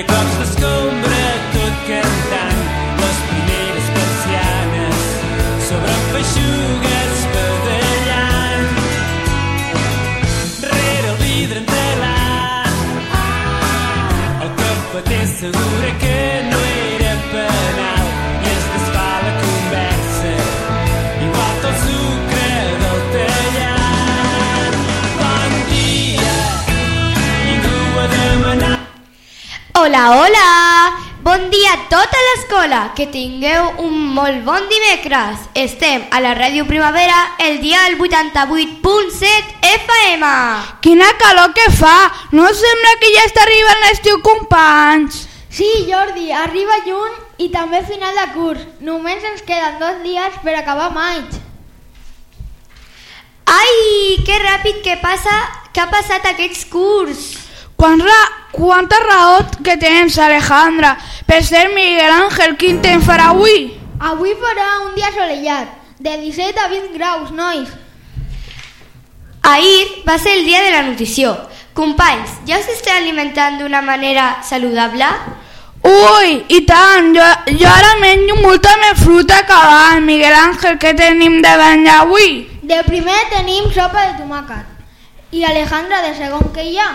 i cops d'escombra tot cantant les primeres persianes sobre el vidre segura que Hola, hola! Bon dia a tota l'escola! Que tingueu un molt bon dimecres! Estem a la Ràdio Primavera, el dia del 88.7 FM! Quina calor que fa! No sembla que ja està arribant l'estiu, companys? Sí, Jordi, arriba juny i també final de curs. Només ens queden dos dies per acabar maig. Ai, que ràpid que passa, que ha passat aquests curs! Quan ra quanta raó que tens, Alejandra. Per ser Miguel Ángel, quin temps farà avui? Avui farà un dia assolellat, de 17 a 20 graus, nois. Ahir va ser el dia de la nutrició. Companys, ja us esteu alimentant d'una manera saludable? Ui, i tant, jo, jo ara menjo molta més fruta que abans. Miguel Ángel, què tenim de menjar avui? De primer tenim sopa de tomàquet. I Alejandra, de segon, què hi ha?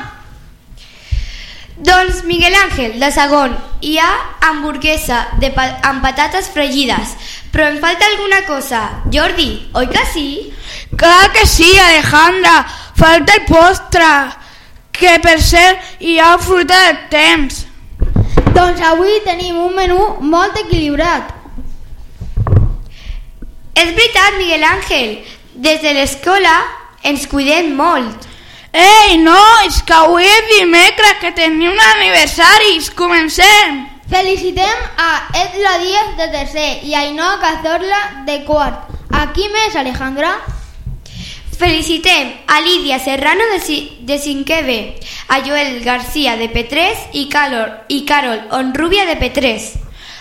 Doncs Miguel Ángel, de segon, hi ha hamburguesa de pa amb patates fregides, però em falta alguna cosa. Jordi, oi que sí? Clar que sí, Alejandra. Falta el postre, que per cert hi ha fruita de temps. Doncs avui tenim un menú molt equilibrat. És veritat, Miguel Ángel, des de l'escola ens cuidem molt. Ei, nois, que avui és dimecres, que tenim aniversaris. Comencem. Felicitem a Edla Díaz de tercer i a Ainhoa Cazorla de quart. A qui més, Alejandra? Felicitem a Lídia Serrano de, de 5è B, a Joel García de P3 i, Calor, i Carol Onrubia de P3.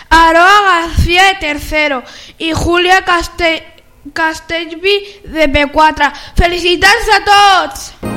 Aroa García de tercero i Julia Castel Castellví de P4. Felicitats a tots!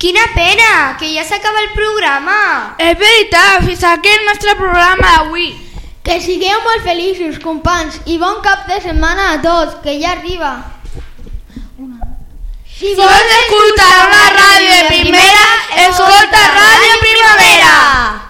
Quina pena, que ja s'acaba el programa. És veritat, fins aquí el nostre programa d'avui. Que sigueu molt feliços, companys, i bon cap de setmana a tots, que ja arriba. Si vols escoltar una ràdio de primera, escolta Ràdio Primavera.